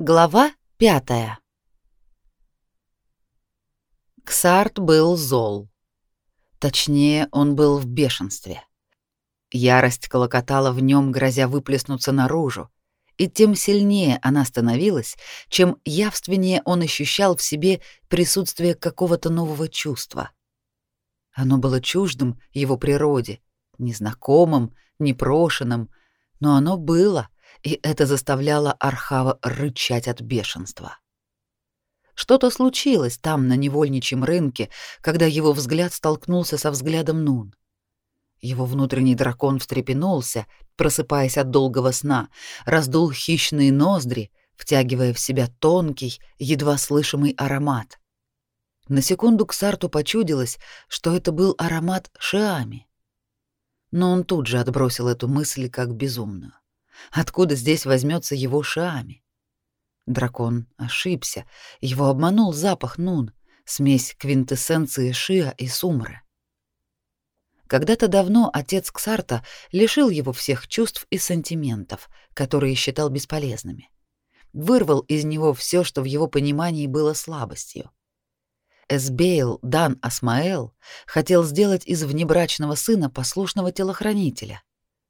Глава пятая. Ксарт был зол. Точнее, он был в бешенстве. Ярость колокотала в нем, грозя выплеснуться наружу, и тем сильнее она становилась, чем явственнее он ощущал в себе присутствие какого-то нового чувства. Оно было чуждым его природе, незнакомым, непрошенным, но оно было, и это заставляло Архава рычать от бешенства. Что-то случилось там, на невольничьем рынке, когда его взгляд столкнулся со взглядом Нун. Его внутренний дракон встрепенулся, просыпаясь от долгого сна, раздул хищные ноздри, втягивая в себя тонкий, едва слышимый аромат. На секунду Ксарту почудилось, что это был аромат шиами. Но он тут же отбросил эту мысль как безумную. Откуда здесь возьмется его шиами? Дракон ошибся, его обманул запах Нун, смесь квинтэссенции Шиа и Сумры. Когда-то давно отец Ксарта лишил его всех чувств и сантиментов, которые считал бесполезными. Вырвал из него все, что в его понимании было слабостью. Эсбейл Дан Асмаэл хотел сделать из внебрачного сына послушного телохранителя,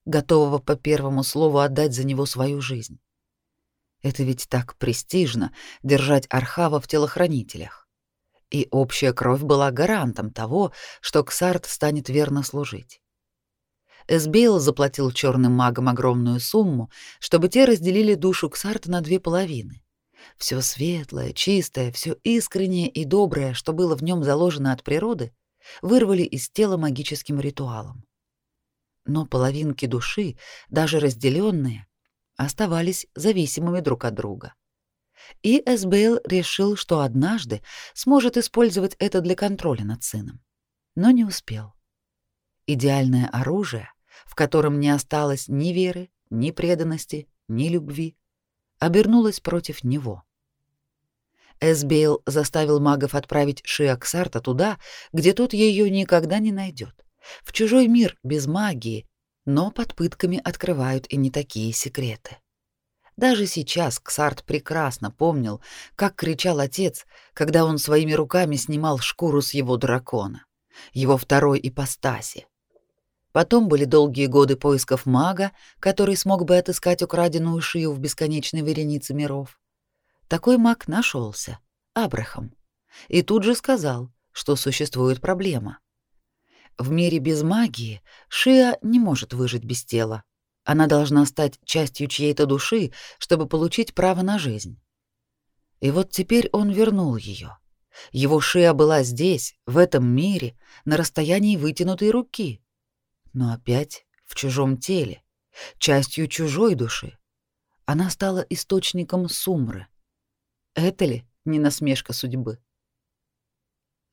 готового по первому слову отдать за него свою жизнь. Это ведь так престижно держать Архава в телохранителях. И общая кровь была гарантом того, что Ксарт станет верно служить. Эсбейл заплатил черным магам огромную сумму, чтобы те разделили душу Ксарта на две половины. Все светлое, чистое, все искреннее и доброе, что было в нем заложено от природы, вырвали из тела магическим ритуалом. Но половинки души, даже разделенные, оставались зависимыми друг от друга. И Эсбейл решил, что однажды сможет использовать это для контроля над сыном, но не успел. Идеальное оружие, в котором не осталось ни веры, ни преданности, ни любви, обернулось против него. Эсбейл заставил магов отправить Шиаксарта туда, где тот ее никогда не найдет, в чужой мир без магии но под пытками открывают и не такие секреты. Даже сейчас Ксарт прекрасно помнил, как кричал отец, когда он своими руками снимал шкуру с его дракона, его второй ипостаси. Потом были долгие годы поисков мага, который смог бы отыскать украденную шию в бесконечной веренице миров. Такой маг нашелся, Абрахам, и тут же сказал, что существует проблема. В мире без магии Шиа не может выжить без тела. Она должна стать частью чьей-то души, чтобы получить право на жизнь. И вот теперь он вернул ее. Его Шиа была здесь, в этом мире, на расстоянии вытянутой руки. Но опять в чужом теле, частью чужой души. Она стала источником сумры. Это ли не насмешка судьбы?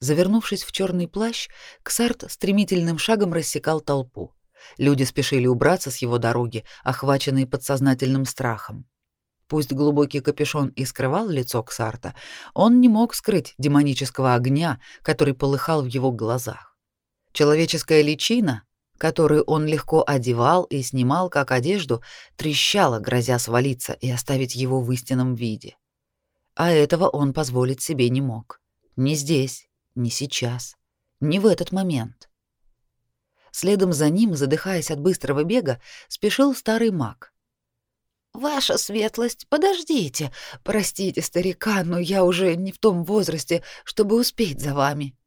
Завернувшись в черный плащ, Ксарт стремительным шагом рассекал толпу. Люди спешили убраться с его дороги, охваченные подсознательным страхом. Пусть глубокий капюшон и скрывал лицо Ксарта, он не мог скрыть демонического огня, который полыхал в его глазах. Человеческая личина, которую он легко одевал и снимал как одежду, трещала, грозя свалиться и оставить его в истинном виде. А этого он позволить себе не мог. Не здесь, не сейчас, не в этот момент. Следом за ним, задыхаясь от быстрого бега, спешил старый маг. «Ваша светлость, подождите. Простите, старика, но я уже не в том возрасте, чтобы успеть за вами».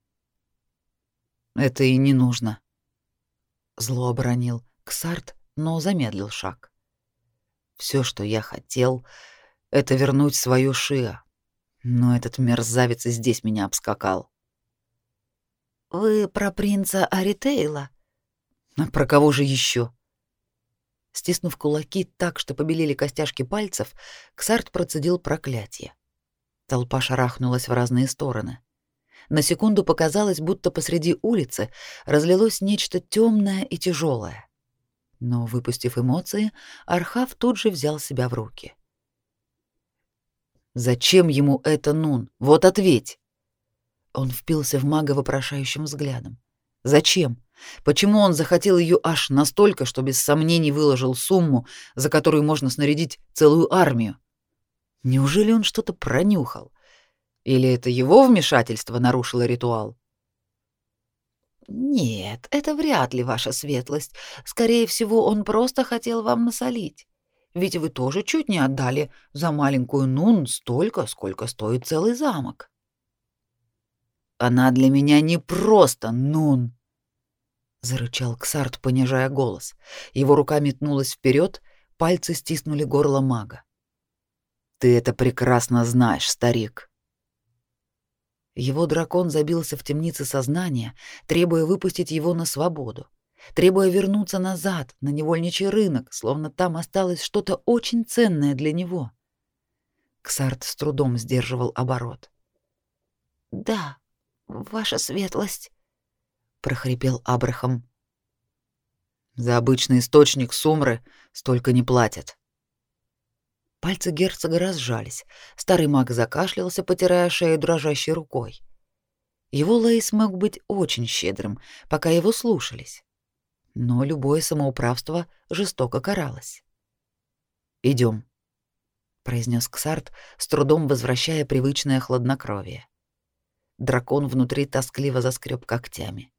«Это и не нужно», — зло оборонил Ксарт, но замедлил шаг. Все, что я хотел, — это вернуть свою Шиа. Но этот мерзавец и здесь меня обскакал. Вы про принца Аритейла? А про кого же еще? Стиснув кулаки так, что побелели костяшки пальцев, Ксарт процедил проклятие. Толпа шарахнулась в разные стороны. На секунду показалось, будто посреди улицы разлилось нечто темное и тяжелое. Но, выпустив эмоции, Архав тут же взял себя в руки. «Зачем ему это, Нун? Вот ответь!» Он впился в мага вопрошающим взглядом. Зачем? Почему он захотел ее аж настолько, что без сомнений выложил сумму, за которую можно снарядить целую армию? Неужели он что-то пронюхал? Или это его вмешательство нарушило ритуал? Нет, это вряд ли ваша светлость. Скорее всего, он просто хотел вам насолить. Ведь вы тоже чуть не отдали за маленькую Нун столько, сколько стоит целый замок. Она для меня не просто Нун, зарычал Ксарт, понижая голос. Его рука метнулась вперед, пальцы стиснули горло мага. Ты это прекрасно знаешь, старик. Его дракон забился в темнице сознания, требуя выпустить его на свободу, требуя вернуться назад, на невольничий рынок, словно там осталось что-то очень ценное для него. Ксарт с трудом сдерживал оборот. «Да, ваша светлость», — прохрипел Абрахам. «За обычный источник сумры столько не платят», Пальцы герцога разжались. Старый маг закашлялся, потирая шею дрожащей рукой. Его Лейс мог быть очень щедрым, пока его слушались. Но любое самоуправство жестоко каралось. Идем, произнес Ксарт, с трудом возвращая привычное хладнокровие. Дракон внутри тоскливо заскреб когтями.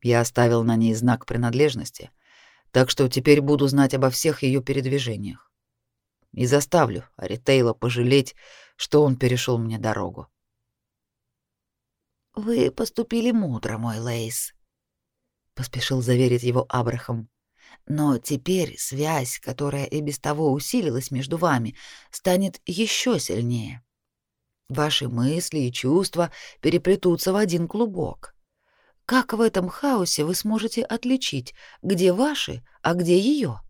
Я оставил на ней знак принадлежности, так что теперь буду знать обо всех ее передвижениях и заставлю Аритейла пожалеть, что он перешел мне дорогу. Вы поступили мудро, мой Лейс, поспешил заверить его Абрахам. Но теперь связь, которая и без того усилилась между вами, станет еще сильнее. Ваши мысли и чувства переплетутся в один клубок. Как в этом хаосе вы сможете отличить, где ваши, а где ее?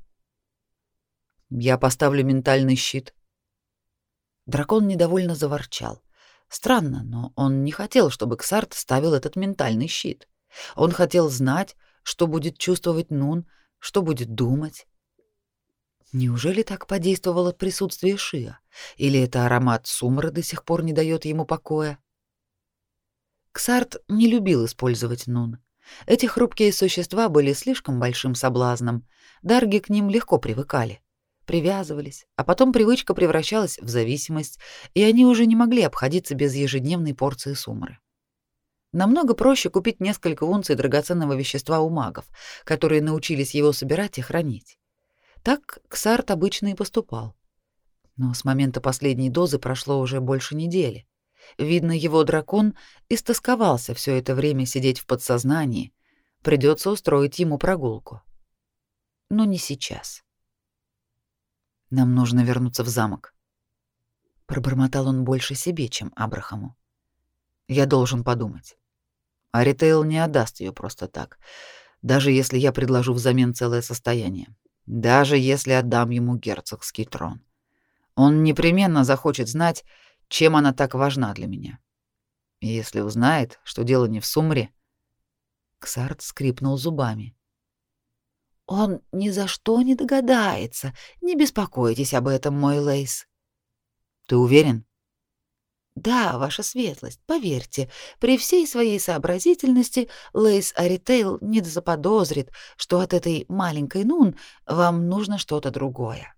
Я поставлю ментальный щит. Дракон недовольно заворчал. Странно, но он не хотел, чтобы Ксарт ставил этот ментальный щит. Он хотел знать, что будет чувствовать Нун, что будет думать. Неужели так подействовало присутствие Шиа? Или это аромат сумры до сих пор не дает ему покоя? Ксарт не любил использовать Нун. Эти хрупкие существа были слишком большим соблазном. Дарги к ним легко привыкали привязывались, а потом привычка превращалась в зависимость, и они уже не могли обходиться без ежедневной порции сумры. Намного проще купить несколько унций драгоценного вещества у магов, которые научились его собирать и хранить. Так Ксарт обычно и поступал. Но с момента последней дозы прошло уже больше недели. Видно, его дракон истосковался все это время сидеть в подсознании. Придется устроить ему прогулку. Но не сейчас. Нам нужно вернуться в замок. Пробормотал он больше себе, чем Абрахаму. Я должен подумать. А не отдаст ее просто так, даже если я предложу взамен целое состояние, даже если отдам ему герцогский трон. Он непременно захочет знать, чем она так важна для меня. И если узнает, что дело не в сумре, Ксарт скрипнул зубами. Он ни за что не догадается. Не беспокойтесь об этом, мой Лейс. Ты уверен? Да, ваша светлость, поверьте, при всей своей сообразительности Лейс Аритейл не заподозрит, что от этой маленькой Нун вам нужно что-то другое.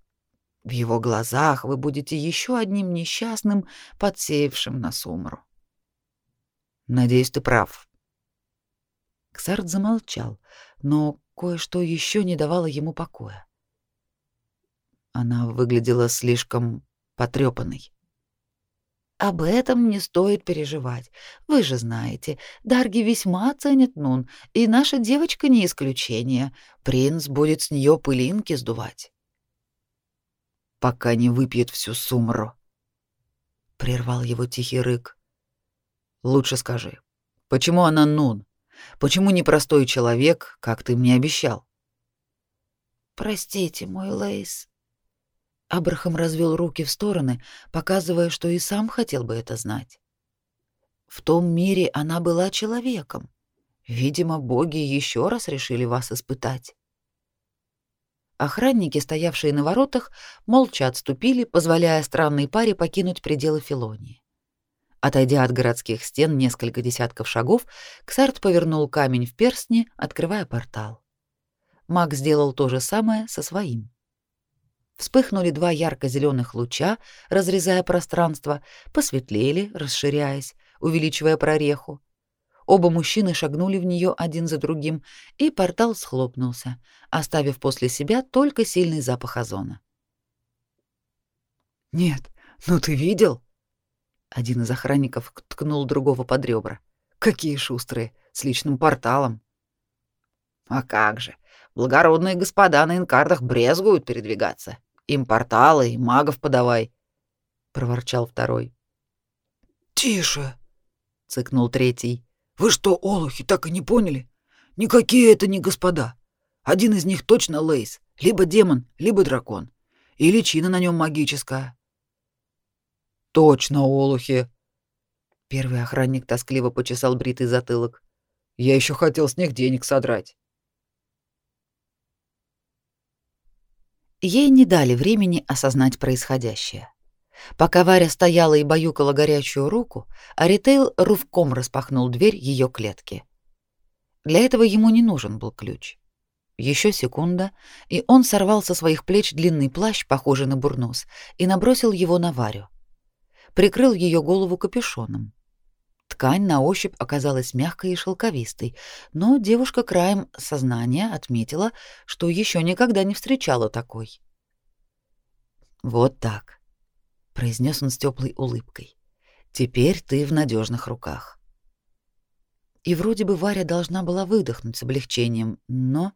В его глазах вы будете еще одним несчастным, подсевшим на сумру. Надеюсь, ты прав. Ксарт замолчал, но кое-что еще не давало ему покоя. Она выглядела слишком потрепанной. Об этом не стоит переживать. Вы же знаете, Дарги весьма ценят Нун, и наша девочка не исключение. Принц будет с нее пылинки сдувать. Пока не выпьет всю сумру. Прервал его тихий рык. Лучше скажи, почему она Нун? Почему не простой человек, как ты мне обещал? Простите, мой Лейс. Абрахам развел руки в стороны, показывая, что и сам хотел бы это знать. В том мире она была человеком. Видимо, боги еще раз решили вас испытать. Охранники, стоявшие на воротах, молча отступили, позволяя странной паре покинуть пределы Филонии. Отойдя от городских стен несколько десятков шагов, Ксарт повернул камень в перстне, открывая портал. Маг сделал то же самое со своим. Вспыхнули два ярко зеленых луча, разрезая пространство, посветлели, расширяясь, увеличивая прореху. Оба мужчины шагнули в нее один за другим, и портал схлопнулся, оставив после себя только сильный запах озона. «Нет, ну ты видел?» Один из охранников ткнул другого под ребра. «Какие шустрые, с личным порталом!» «А как же! Благородные господа на инкардах брезгуют передвигаться. Им порталы и магов подавай!» — проворчал второй. «Тише!» — цыкнул третий. «Вы что, олухи, так и не поняли? Никакие это не господа. Один из них точно Лейс, либо демон, либо дракон. И личина на нем магическая. Точно, олухи. Первый охранник тоскливо почесал бритый затылок. Я еще хотел с них денег содрать. Ей не дали времени осознать происходящее. Пока Варя стояла и баюкала горячую руку, Аритейл рывком распахнул дверь ее клетки. Для этого ему не нужен был ключ. Еще секунда, и он сорвал со своих плеч длинный плащ, похожий на бурнус, и набросил его на Варю прикрыл ее голову капюшоном. Ткань на ощупь оказалась мягкой и шелковистой, но девушка краем сознания отметила, что еще никогда не встречала такой. «Вот так», — произнес он с теплой улыбкой. «Теперь ты в надежных руках». И вроде бы Варя должна была выдохнуть с облегчением, но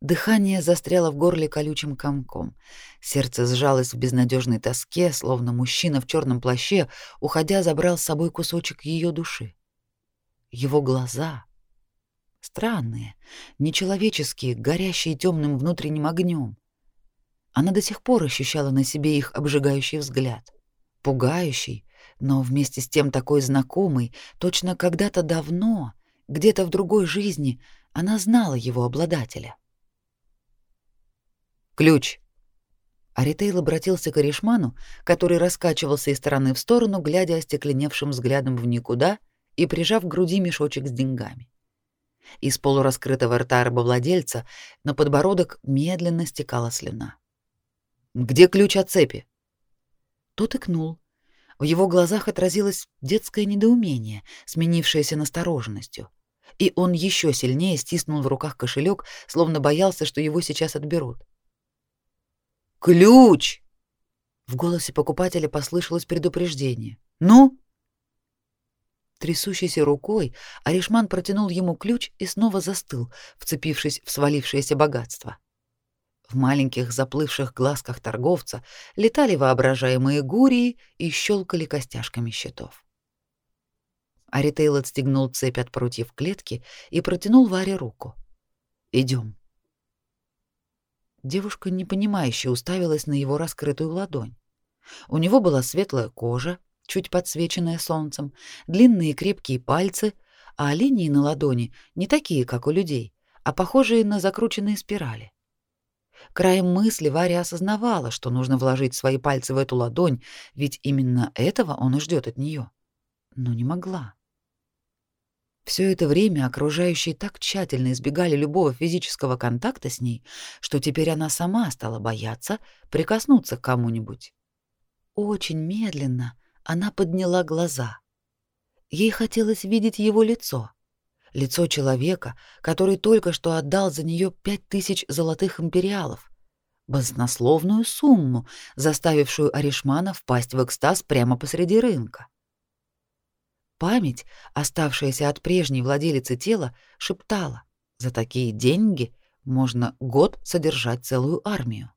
Дыхание застряло в горле колючим комком. Сердце сжалось в безнадежной тоске, словно мужчина в черном плаще, уходя, забрал с собой кусочек ее души. Его глаза странные, нечеловеческие, горящие темным внутренним огнем. Она до сих пор ощущала на себе их обжигающий взгляд, пугающий, но вместе с тем такой знакомый, точно когда-то давно, где-то в другой жизни, она знала его обладателя. Ключ. Аритейл обратился к Аришману, который раскачивался из стороны в сторону, глядя остекленевшим взглядом в никуда и прижав к груди мешочек с деньгами. Из полураскрытого рта рабовладельца на подбородок медленно стекала слюна. «Где ключ от цепи?» Тот икнул. В его глазах отразилось детское недоумение, сменившееся настороженностью. И он еще сильнее стиснул в руках кошелек, словно боялся, что его сейчас отберут. Ключ! В голосе покупателя послышалось предупреждение. Ну? Трясущейся рукой Аришман протянул ему ключ и снова застыл, вцепившись в свалившееся богатство. В маленьких заплывших глазках торговца летали воображаемые гурии и щелкали костяшками щитов. Аритейл отстегнул цепь от прутьев клетки и протянул Варе руку. Идем. Девушка непонимающе уставилась на его раскрытую ладонь. У него была светлая кожа, чуть подсвеченная солнцем, длинные крепкие пальцы, а линии на ладони не такие, как у людей, а похожие на закрученные спирали. Краем мысли Варя осознавала, что нужно вложить свои пальцы в эту ладонь, ведь именно этого он и ждет от нее, но не могла. Все это время окружающие так тщательно избегали любого физического контакта с ней, что теперь она сама стала бояться прикоснуться к кому-нибудь. Очень медленно она подняла глаза. Ей хотелось видеть его лицо. Лицо человека, который только что отдал за нее пять тысяч золотых империалов. Баснословную сумму, заставившую Аришмана впасть в экстаз прямо посреди рынка. Память, оставшаяся от прежней владелицы тела, шептала: за такие деньги можно год содержать целую армию.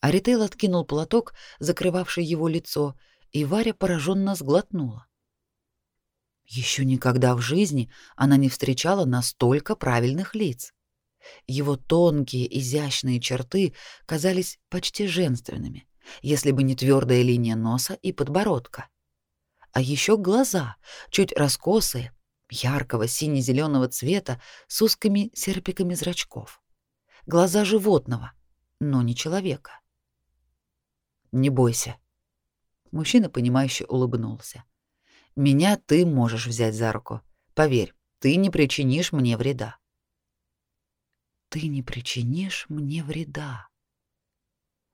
Аритейл откинул платок, закрывавший его лицо, и Варя пораженно сглотнула. Еще никогда в жизни она не встречала настолько правильных лиц. Его тонкие, изящные черты казались почти женственными, если бы не твердая линия носа и подбородка а еще глаза, чуть раскосые, яркого сине-зеленого цвета с узкими серпиками зрачков. Глаза животного, но не человека. Не бойся. Мужчина понимающе улыбнулся. Меня ты можешь взять за руку. Поверь, ты не причинишь мне вреда. Ты не причинишь мне вреда.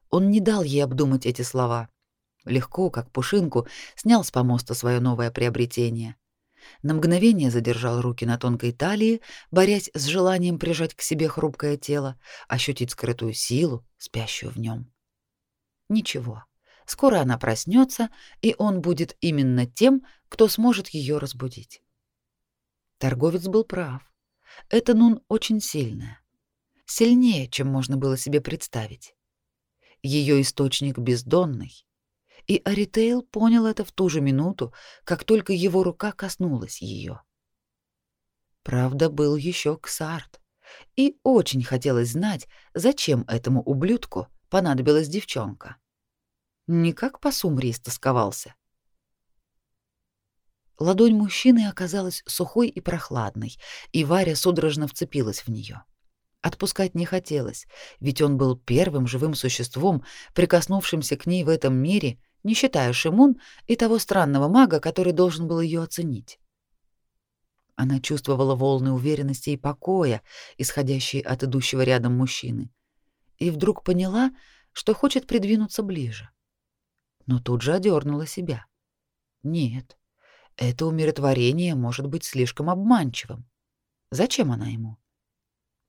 Он не дал ей обдумать эти слова. Легко, как пушинку, снял с помоста свое новое приобретение. На мгновение задержал руки на тонкой талии, борясь с желанием прижать к себе хрупкое тело, ощутить скрытую силу, спящую в нем. Ничего. Скоро она проснется, и он будет именно тем, кто сможет ее разбудить. Торговец был прав. Это Нун очень сильная. Сильнее, чем можно было себе представить. Ее источник бездонный. И Аритейл понял это в ту же минуту, как только его рука коснулась ее. Правда, был еще Ксарт. И очень хотелось знать, зачем этому ублюдку понадобилась девчонка. Никак по сумре истосковался. Ладонь мужчины оказалась сухой и прохладной, и Варя судорожно вцепилась в нее. Отпускать не хотелось, ведь он был первым живым существом, прикоснувшимся к ней в этом мире, не считая Шимун и того странного мага, который должен был ее оценить. Она чувствовала волны уверенности и покоя, исходящие от идущего рядом мужчины, и вдруг поняла, что хочет придвинуться ближе. Но тут же одернула себя. Нет, это умиротворение может быть слишком обманчивым. Зачем она ему?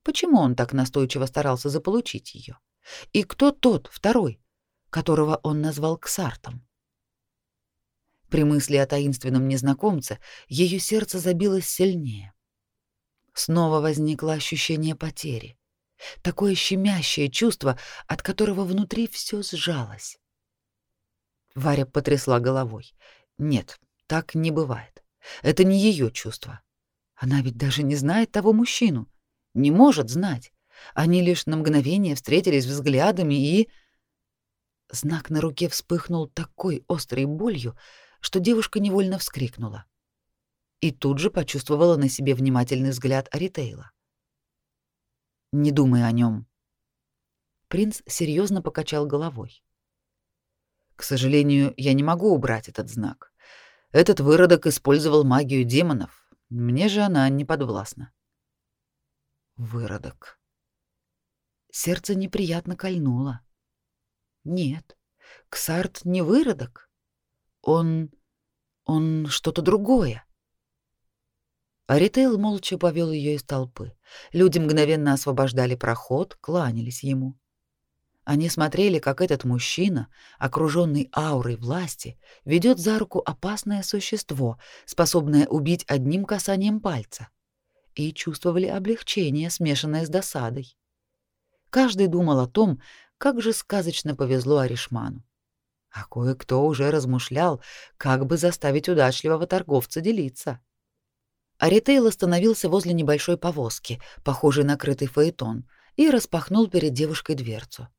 Почему он так настойчиво старался заполучить ее? И кто тот, второй, которого он назвал Ксартом? При мысли о таинственном незнакомце ее сердце забилось сильнее. Снова возникло ощущение потери, такое щемящее чувство, от которого внутри все сжалось. Варя потрясла головой. Нет, так не бывает. Это не ее чувство. Она ведь даже не знает того мужчину. Не может знать. Они лишь на мгновение встретились взглядами и... Знак на руке вспыхнул такой острой болью, что девушка невольно вскрикнула. И тут же почувствовала на себе внимательный взгляд Аритейла. «Не думай о нем. Принц серьезно покачал головой. «К сожалению, я не могу убрать этот знак. Этот выродок использовал магию демонов. Мне же она не подвластна. Выродок. Сердце неприятно кольнуло. Нет, Ксарт не выродок. Он... он что-то другое. Аритейл молча повел ее из толпы. Люди мгновенно освобождали проход, кланялись ему. Они смотрели, как этот мужчина, окруженный аурой власти, ведет за руку опасное существо, способное убить одним касанием пальца, и чувствовали облегчение, смешанное с досадой. Каждый думал о том, как же сказочно повезло Аришману. А кое-кто уже размышлял, как бы заставить удачливого торговца делиться. Аритейл остановился возле небольшой повозки, похожей на крытый фаэтон, и распахнул перед девушкой дверцу.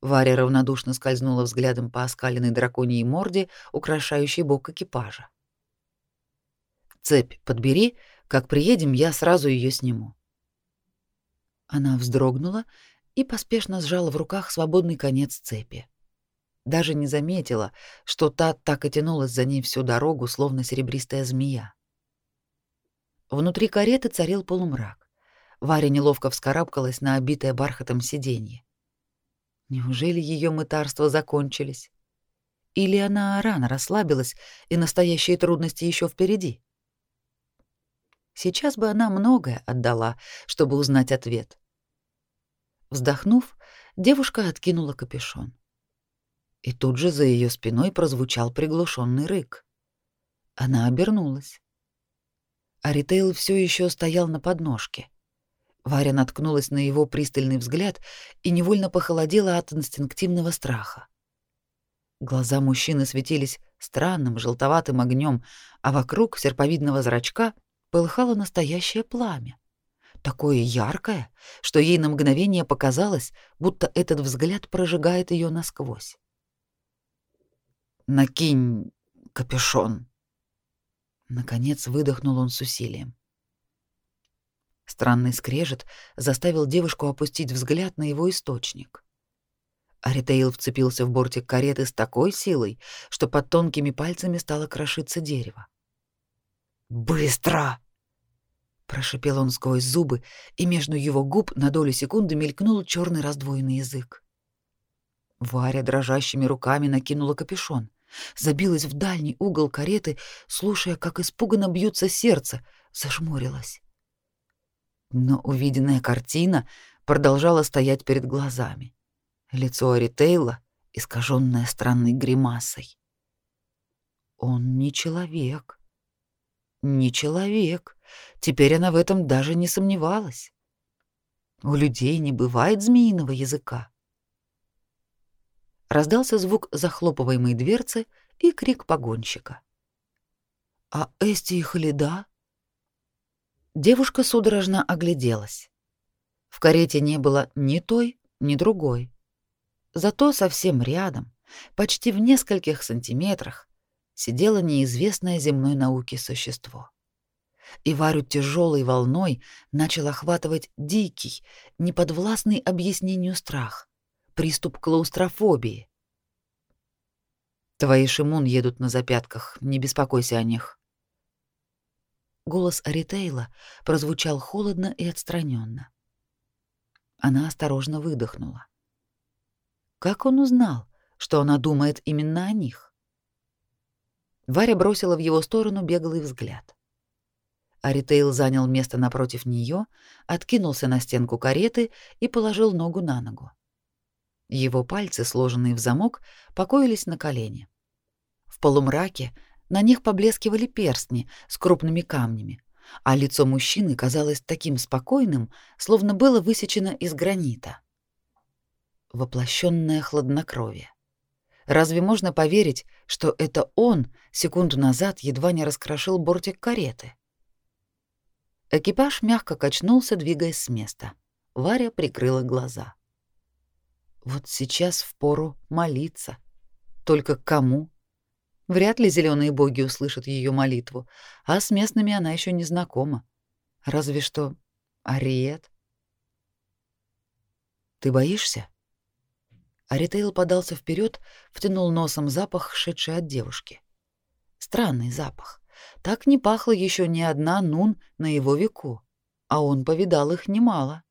Варя равнодушно скользнула взглядом по оскаленной драконьей морде, украшающей бок экипажа. «Цепь подбери, как приедем, я сразу ее сниму». Она вздрогнула и поспешно сжала в руках свободный конец цепи. Даже не заметила, что та так и тянулась за ней всю дорогу, словно серебристая змея. Внутри кареты царил полумрак. Варя неловко вскарабкалась на обитое бархатом сиденье. Неужели ее мытарства закончились? Или она рано расслабилась, и настоящие трудности еще впереди? Сейчас бы она многое отдала, чтобы узнать ответ. Вздохнув, девушка откинула капюшон. И тут же за ее спиной прозвучал приглушенный рык. Она обернулась. Аритейл все еще стоял на подножке. Варя наткнулась на его пристальный взгляд и невольно похолодела от инстинктивного страха. Глаза мужчины светились странным желтоватым огнем, а вокруг серповидного зрачка полыхало настоящее пламя. Такое яркое, что ей на мгновение показалось, будто этот взгляд прожигает ее насквозь. «Накинь капюшон!» Наконец выдохнул он с усилием. Странный скрежет заставил девушку опустить взгляд на его источник. Аритейл вцепился в бортик кареты с такой силой, что под тонкими пальцами стало крошиться дерево. «Быстро!» — прошипел он сквозь зубы, и между его губ на долю секунды мелькнул черный раздвоенный язык. Варя дрожащими руками накинула капюшон, забилась в дальний угол кареты, слушая, как испуганно бьется сердце, зажмурилась. Но увиденная картина продолжала стоять перед глазами. Лицо Аритейла, искаженное странной гримасой. Он не человек. Не человек. Теперь она в этом даже не сомневалась. У людей не бывает змеиного языка. Раздался звук захлопываемой дверцы и крик погонщика. «А Эсти и Халида?» Девушка судорожно огляделась. В карете не было ни той, ни другой. Зато совсем рядом, почти в нескольких сантиметрах, сидело неизвестное земной науке существо. И Варю тяжелой волной начал охватывать дикий, неподвластный объяснению страх, приступ клаустрофобии. Твои Шимун едут на запятках, не беспокойся о них. Голос Аритейла прозвучал холодно и отстраненно. Она осторожно выдохнула. Как он узнал, что она думает именно о них? Варя бросила в его сторону беглый взгляд. Аритейл занял место напротив нее, откинулся на стенку кареты и положил ногу на ногу. Его пальцы, сложенные в замок, покоились на колене. В полумраке на них поблескивали перстни с крупными камнями, а лицо мужчины казалось таким спокойным, словно было высечено из гранита. Воплощенное хладнокровие. Разве можно поверить, что это он секунду назад едва не раскрошил бортик кареты? Экипаж мягко качнулся, двигаясь с места. Варя прикрыла глаза. Вот сейчас впору молиться. Только кому? Вряд ли зеленые боги услышат ее молитву, а с местными она еще не знакома. Разве что Ариет. Ты боишься? Аритейл подался вперед, втянул носом запах, шедший от девушки. Странный запах. Так не пахла еще ни одна нун на его веку, а он повидал их немало.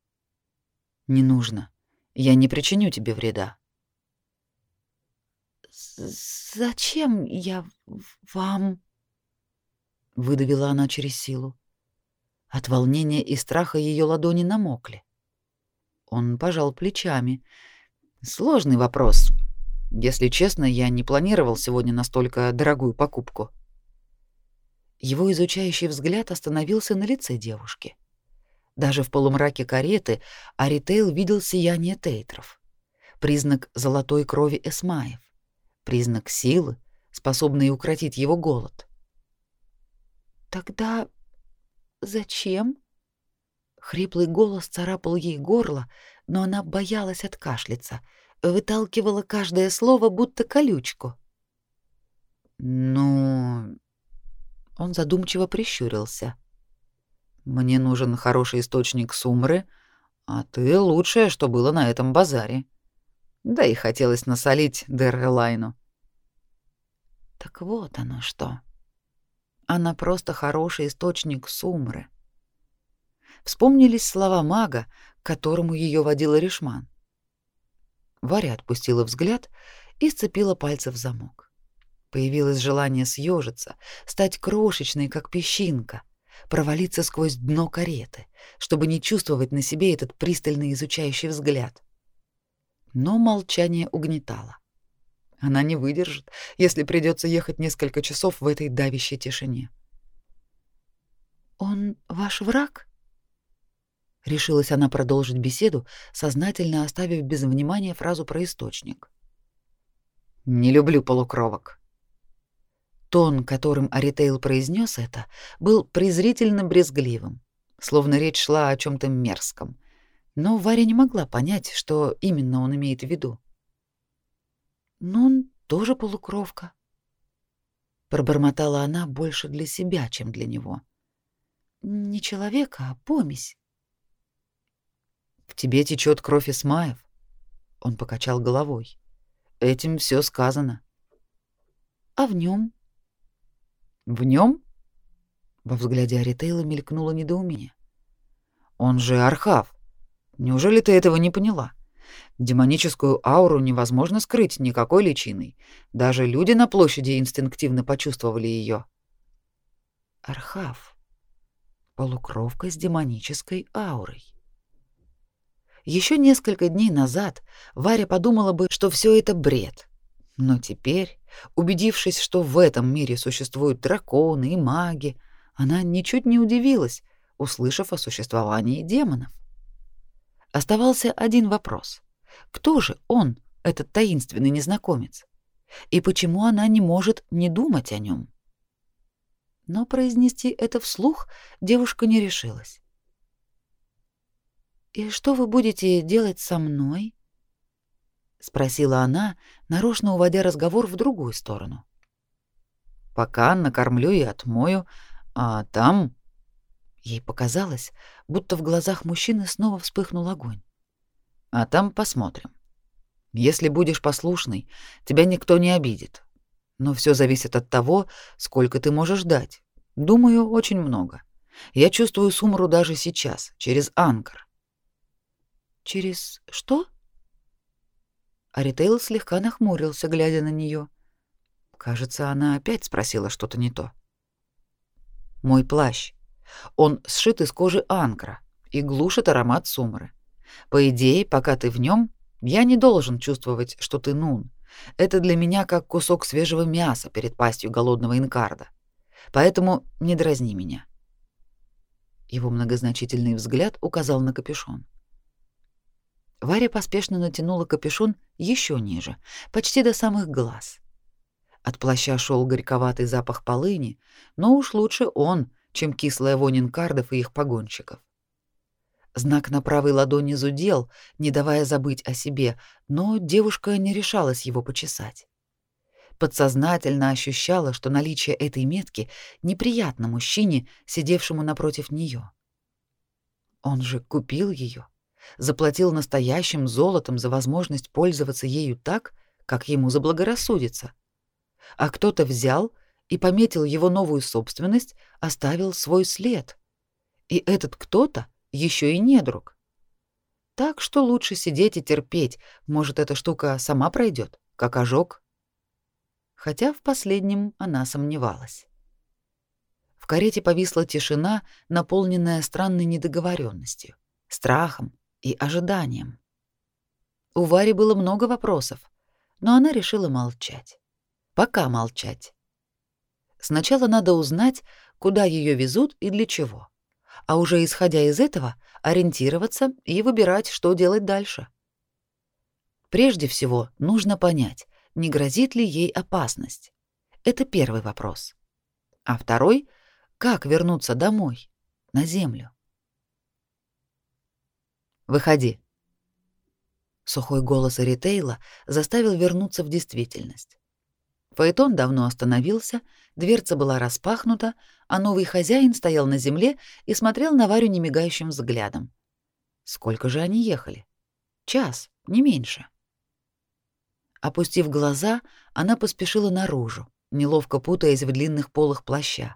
Не нужно. Я не причиню тебе вреда. Зачем я вам? выдавила она через силу. От волнения и страха ее ладони намокли. Он пожал плечами, Сложный вопрос. Если честно, я не планировал сегодня настолько дорогую покупку. Его изучающий взгляд остановился на лице девушки. Даже в полумраке кареты Аритейл видел сияние тейтров. Признак золотой крови эсмаев. Признак силы, способный укротить его голод. «Тогда зачем?» Хриплый голос царапал ей горло, но она боялась откашляться, выталкивала каждое слово, будто колючку. «Ну...» Он задумчиво прищурился. «Мне нужен хороший источник сумры, а ты лучшее, что было на этом базаре. Да и хотелось насолить Деррелайну». Так вот оно что. Она просто хороший источник сумры. Вспомнились слова мага, к которому ее водила Ришман. Варя отпустила взгляд и сцепила пальцы в замок. Появилось желание съежиться, стать крошечной, как песчинка, провалиться сквозь дно кареты, чтобы не чувствовать на себе этот пристальный изучающий взгляд. Но молчание угнетало. Она не выдержит, если придется ехать несколько часов в этой давящей тишине. «Он ваш враг?» Решилась она продолжить беседу, сознательно оставив без внимания фразу про источник. «Не люблю полукровок». Тон, которым Аритейл произнес это, был презрительно брезгливым, словно речь шла о чем то мерзком. Но Варя не могла понять, что именно он имеет в виду. «Ну, он тоже полукровка», — пробормотала она больше для себя, чем для него. «Не человек, а помесь». В тебе течет кровь Исмаев. Он покачал головой. Этим все сказано. А в нем? В нем? Во взгляде Аритейла мелькнуло недоумение. Он же Архав. Неужели ты этого не поняла? Демоническую ауру невозможно скрыть никакой личиной. Даже люди на площади инстинктивно почувствовали ее. Архав. Полукровка с демонической аурой. Еще несколько дней назад Варя подумала бы, что все это бред. Но теперь, убедившись, что в этом мире существуют драконы и маги, она ничуть не удивилась, услышав о существовании демонов. Оставался один вопрос. Кто же он, этот таинственный незнакомец? И почему она не может не думать о нем? Но произнести это вслух девушка не решилась. «И что вы будете делать со мной?» — спросила она, нарочно уводя разговор в другую сторону. «Пока накормлю и отмою, а там...» Ей показалось, будто в глазах мужчины снова вспыхнул огонь. «А там посмотрим. Если будешь послушный, тебя никто не обидит. Но все зависит от того, сколько ты можешь дать. Думаю, очень много. Я чувствую сумру даже сейчас, через анкер. Через что? Аритейл слегка нахмурился, глядя на нее. Кажется, она опять спросила что-то не то. Мой плащ. Он сшит из кожи анкра и глушит аромат сумры. По идее, пока ты в нем, я не должен чувствовать, что ты нун. Это для меня как кусок свежего мяса перед пастью голодного инкарда. Поэтому не дразни меня. Его многозначительный взгляд указал на капюшон. Варя поспешно натянула капюшон еще ниже, почти до самых глаз. От плаща шел горьковатый запах полыни, но уж лучше он, чем кислая вонь инкардов и их погонщиков. Знак на правой ладони зудел, не давая забыть о себе, но девушка не решалась его почесать. Подсознательно ощущала, что наличие этой метки неприятно мужчине, сидевшему напротив нее. Он же купил ее заплатил настоящим золотом за возможность пользоваться ею так, как ему заблагорассудится. А кто-то взял и пометил его новую собственность, оставил свой след. И этот кто-то еще и не друг. Так что лучше сидеть и терпеть, может, эта штука сама пройдет, как ожог. Хотя в последнем она сомневалась. В карете повисла тишина, наполненная странной недоговоренностью, страхом, и ожиданием. У Вари было много вопросов, но она решила молчать. Пока молчать. Сначала надо узнать, куда ее везут и для чего, а уже исходя из этого ориентироваться и выбирать, что делать дальше. Прежде всего, нужно понять, не грозит ли ей опасность. Это первый вопрос. А второй — как вернуться домой, на землю. Выходи. Сухой голос Ритейла заставил вернуться в действительность. Фаэтон давно остановился, дверца была распахнута, а новый хозяин стоял на земле и смотрел на Варю немигающим взглядом. Сколько же они ехали? Час, не меньше. Опустив глаза, она поспешила наружу, неловко путаясь в длинных полах плаща.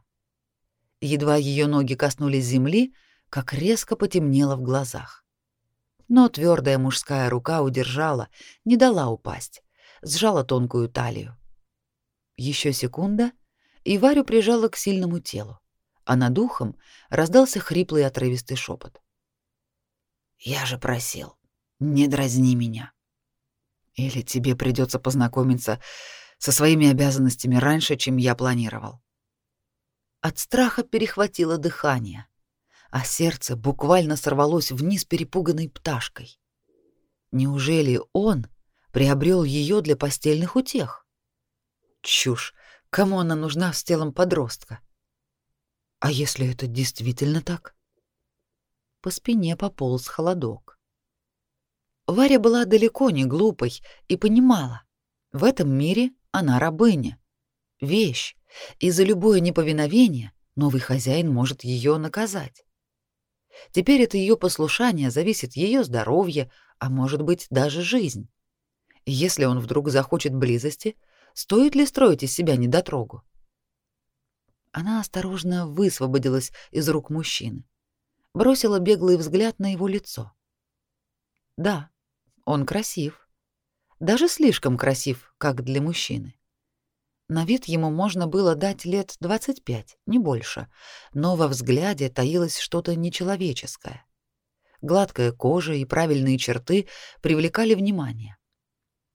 Едва ее ноги коснулись земли, как резко потемнело в глазах но твердая мужская рука удержала, не дала упасть, сжала тонкую талию. Еще секунда, и Варю прижала к сильному телу, а над ухом раздался хриплый отрывистый шепот. «Я же просил, не дразни меня. Или тебе придется познакомиться со своими обязанностями раньше, чем я планировал». От страха перехватило дыхание а сердце буквально сорвалось вниз перепуганной пташкой. Неужели он приобрел ее для постельных утех? Чушь, кому она нужна с телом подростка? А если это действительно так? По спине пополз холодок. Варя была далеко не глупой и понимала, в этом мире она рабыня, вещь, и за любое неповиновение новый хозяин может ее наказать. Теперь от ее послушания зависит ее здоровье, а может быть даже жизнь. Если он вдруг захочет близости, стоит ли строить из себя недотрогу? Она осторожно высвободилась из рук мужчины, бросила беглый взгляд на его лицо. Да, он красив. Даже слишком красив, как для мужчины. На вид ему можно было дать лет 25, не больше, но во взгляде таилось что-то нечеловеческое. Гладкая кожа и правильные черты привлекали внимание.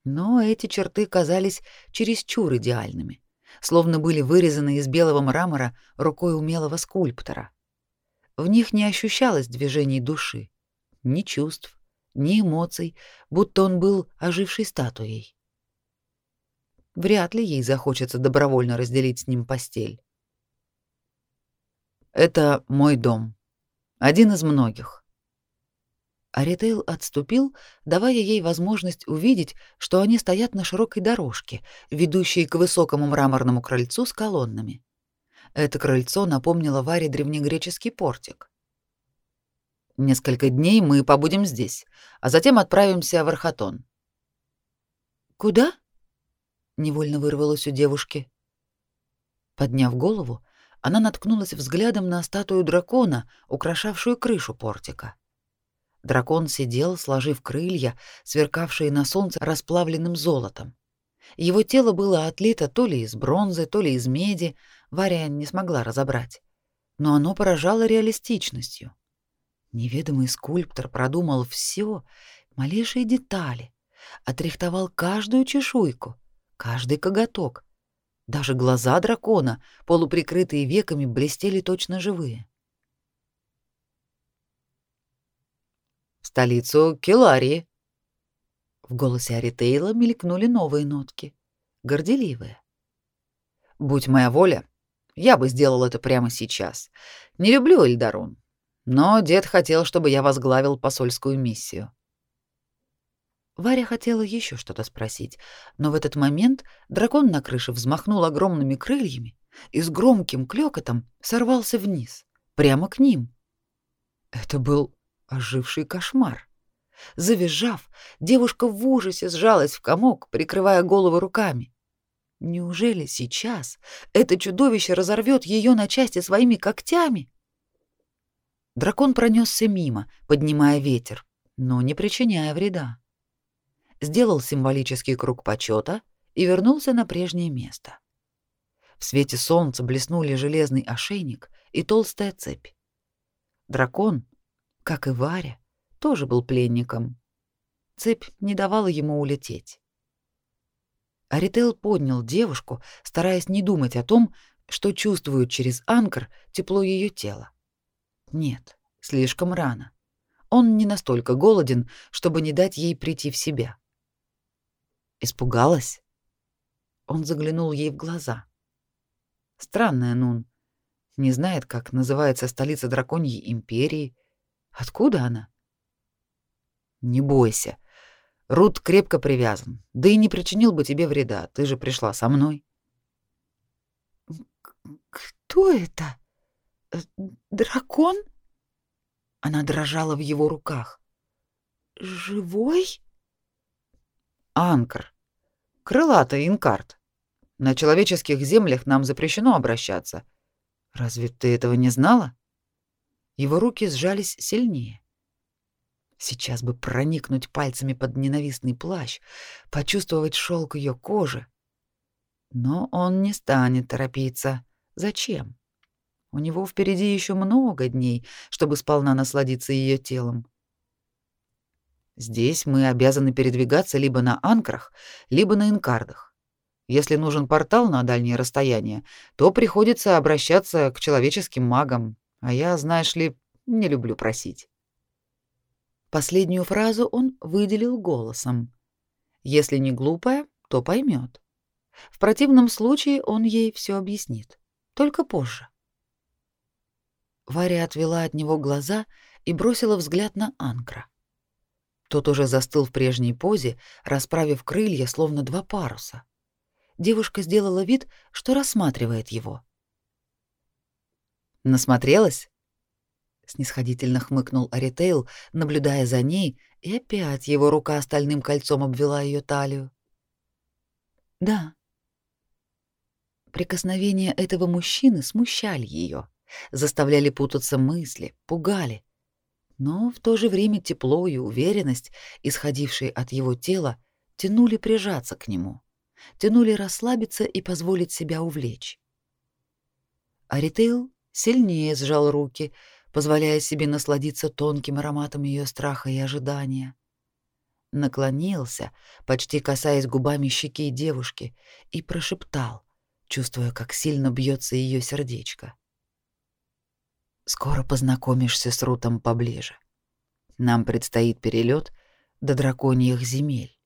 Но эти черты казались чересчур идеальными, словно были вырезаны из белого мрамора рукой умелого скульптора. В них не ощущалось движений души, ни чувств, ни эмоций, будто он был ожившей статуей. Вряд ли ей захочется добровольно разделить с ним постель. Это мой дом. Один из многих. Аритейл отступил, давая ей возможность увидеть, что они стоят на широкой дорожке, ведущей к высокому мраморному крыльцу с колоннами. Это крыльцо напомнило Варе древнегреческий портик. Несколько дней мы побудем здесь, а затем отправимся в Архатон. Куда? Невольно вырвалось у девушки. Подняв голову, она наткнулась взглядом на статую дракона, украшавшую крышу портика. Дракон сидел, сложив крылья, сверкавшие на солнце расплавленным золотом. Его тело было отлито то ли из бронзы, то ли из меди, Варя не смогла разобрать. Но оно поражало реалистичностью. Неведомый скульптор продумал все, малейшие детали, отрихтовал каждую чешуйку, каждый коготок. Даже глаза дракона, полуприкрытые веками, блестели точно живые. «Столицу Келарии!» В голосе Аритейла мелькнули новые нотки, горделивые. «Будь моя воля, я бы сделал это прямо сейчас. Не люблю Эльдарун, но дед хотел, чтобы я возглавил посольскую миссию. Варя хотела еще что-то спросить, но в этот момент дракон на крыше взмахнул огромными крыльями и с громким клёкотом сорвался вниз, прямо к ним. Это был оживший кошмар. Завизжав, девушка в ужасе сжалась в комок, прикрывая голову руками. Неужели сейчас это чудовище разорвет ее на части своими когтями? Дракон пронесся мимо, поднимая ветер, но не причиняя вреда сделал символический круг почета и вернулся на прежнее место. В свете солнца блеснули железный ошейник и толстая цепь. Дракон, как и Варя, тоже был пленником. Цепь не давала ему улететь. Арител поднял девушку, стараясь не думать о том, что чувствует через анкер тепло ее тела. Нет, слишком рано. Он не настолько голоден, чтобы не дать ей прийти в себя. Испугалась? Он заглянул ей в глаза. Странная Нун. Не знает, как называется столица драконьей империи. Откуда она? Не бойся. Рут крепко привязан. Да и не причинил бы тебе вреда. Ты же пришла со мной. Кто это? Э, дракон? Она дрожала в его руках. Живой? Анкр. Крылатый инкарт. На человеческих землях нам запрещено обращаться. Разве ты этого не знала? Его руки сжались сильнее. Сейчас бы проникнуть пальцами под ненавистный плащ, почувствовать шелк ее кожи. Но он не станет торопиться. Зачем? У него впереди еще много дней, чтобы сполна насладиться ее телом. Здесь мы обязаны передвигаться либо на анкрах, либо на инкардах. Если нужен портал на дальние расстояния, то приходится обращаться к человеческим магам, а я, знаешь ли, не люблю просить. Последнюю фразу он выделил голосом. Если не глупая, то поймет. В противном случае он ей все объяснит, только позже. Варя отвела от него глаза и бросила взгляд на Анкра. Тот уже застыл в прежней позе, расправив крылья, словно два паруса. Девушка сделала вид, что рассматривает его. «Насмотрелась?» — снисходительно хмыкнул Аритейл, наблюдая за ней, и опять его рука стальным кольцом обвела ее талию. «Да». Прикосновения этого мужчины смущали ее, заставляли путаться мысли, пугали — Но в то же время тепло и уверенность, исходившие от его тела, тянули прижаться к нему, тянули расслабиться и позволить себя увлечь. Аритейл сильнее сжал руки, позволяя себе насладиться тонким ароматом ее страха и ожидания. Наклонился, почти касаясь губами щеки девушки, и прошептал, чувствуя, как сильно бьется ее сердечко. Скоро познакомишься с Рутом поближе. Нам предстоит перелет до драконьих земель.